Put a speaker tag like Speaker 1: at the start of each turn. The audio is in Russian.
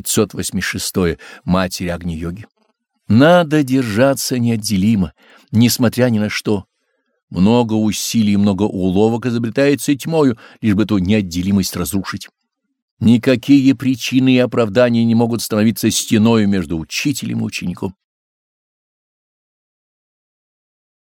Speaker 1: 586. Матери Агни-йоги. Надо держаться неотделимо, несмотря ни на что. Много усилий, много уловок изобретается тьмою, лишь бы эту неотделимость разрушить. Никакие причины и оправдания не могут становиться стеною между учителем и учеником.